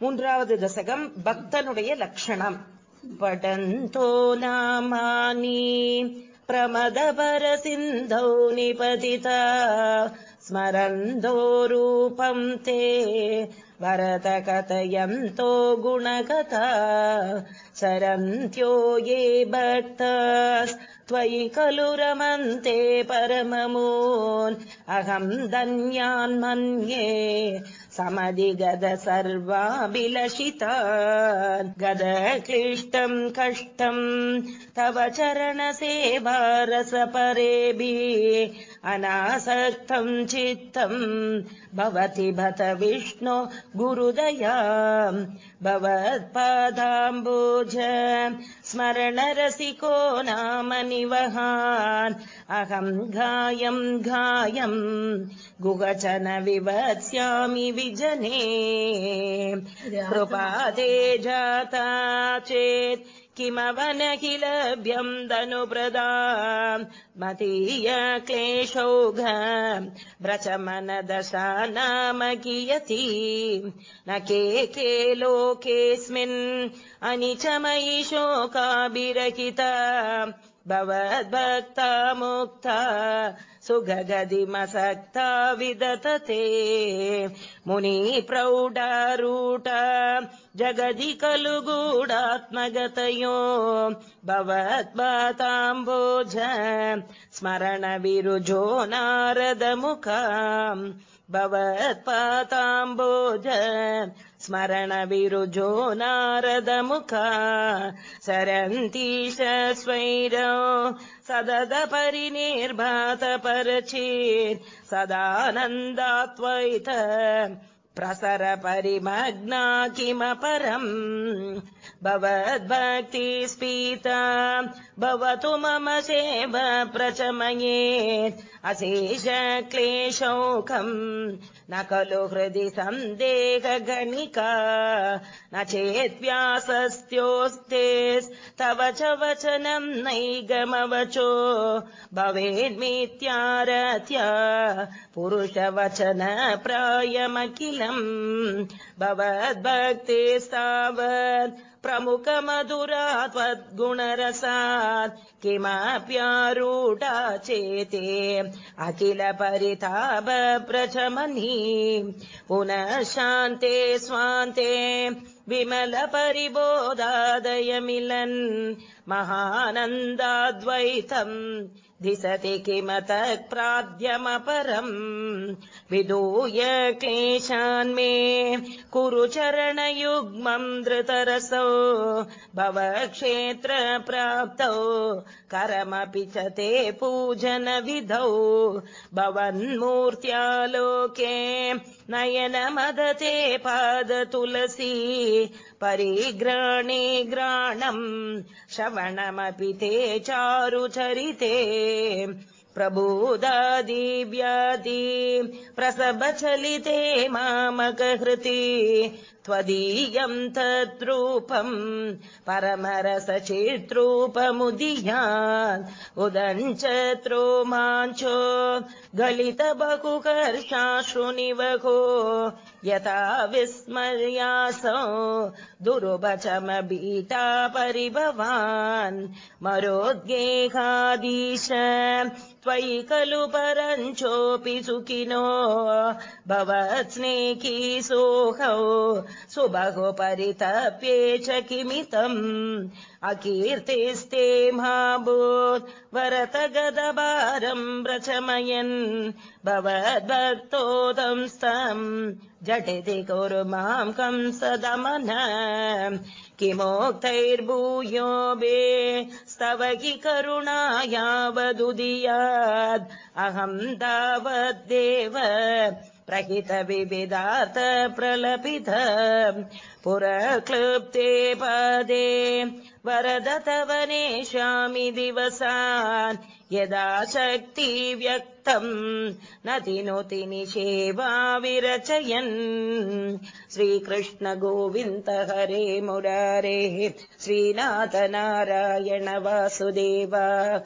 மூன்றாவது தசகம் பக்தனுடைய லட்சணம் படந்தோ நாமானி प्रमदपरसिन्धौ निपतिता स्मरन्तो रूपम् ते भरतकथयन्तो गुणकथा सरन्त्यो ये भक्ता त्वयि खलु रमन्ते परममून्। अहम् धन्यान्मन्ये समधि गद सर्वाभिलषिता गद क्लिष्टम् कष्टम् तव चरणसेवारसपरेभिः अनासक्तम् चित्तम् भवति भत विष्णो गुरुदया स्मरणरसिको नाम निवहान्। अहम् घायम् घायम् गुगचन विवत्स्यामि विजने। कृपादे जाता चेत् किमवन किलभ्यम् धनुप्रदा मतीय क्लेशौघ व्रचमन दशा नाम कियती? न के के लोकेऽस्मिन् अनिचमयि शोकाभिरहिता भवद्भक्ता मुक्ता सुगगदिमसक्ता विदतते। मुनि प्रौढारूढ जगदि खलु गूढात्मगतयो। भवद्भताम्बोज स्मरणविरुजो नारदमुखा। भवत्पाताम्बोज स्मरणविरुजो नारदमुखा सरन्तीश स्वैरौ सदद परिनिर्भात परचेत् सदानन्दात्वैत प्रसर परिमग्ना किमपरम् भवद्भक्ति स्फीता भवतु मम सेव प्रचमयेत्। अशेष क्लेशौखम् न खलु हृदि सन्देहगणिका न चेद्व्यासस्त्योस्तेस्तव च वचनम् नैगमवचो भवेन्मित्यारत्या पुरुषवचन प्रायमखिलम् भवद्भक्तिस्तावत् प्रमुखमधुरा त्वद्गुणरसात् किमप्यारूढा चेते अखिल परिताप प्रचमनी पुनः शान्ते स्वान्ते विमल परिबोधादय मिलन् महानन्दाद्वैतम् दिशति किमतः प्राद्यमपरम् विदूय क्लेशान्मे कुरु चरणयुग्मम् धृतरसौ भव क्षेत्र प्राप्तौ करमपि च ते पूजनविधौ भवन्मूर्त्यालोके नयनमदते पादतुलसी परिग्राणे ग्राणम् श्रवणमपि ते चारुचरिते प्रबोधादिव्यादि प्रसभचलिते मामकहृति त्वदीयम् तद्रूपम् परमरसचित्रूपमुदीयान् उदञ्चत्रो माञ्चो गलित बहुकर्षाश्रुनिवहो यथा विस्मर्यासौ। दुरुभचमबीता परिभवान्। मरोद्गेहादीश त्वयि खलु परञ्चोऽपि सुखिनो। भवत्स्नेही सोऽहौ। सुबहो परितप्ये च किमितम्। अकीर्तिस्ते महाभूत् वरत गदभारम् प्रचमयन्। भवद्भक्तोदंस्तम् झटिति कुरु माम् कंसदमन किमोक्तैर्भूयो स्तव हि करुणा यावदुदीयात् अहम् तावद्देव प्रहित विविधार्थ प्रलपित। पुरक्लृप्ते पदे वरद तव नेष्यामि दिवसान्। यदा शक्ति व्यक्तम् न तिनोति निषेवा विरचयन्। श्रीकृष्ण गोविन्द हरे मुरारे। श्रीनाथ नारायण वासुदेव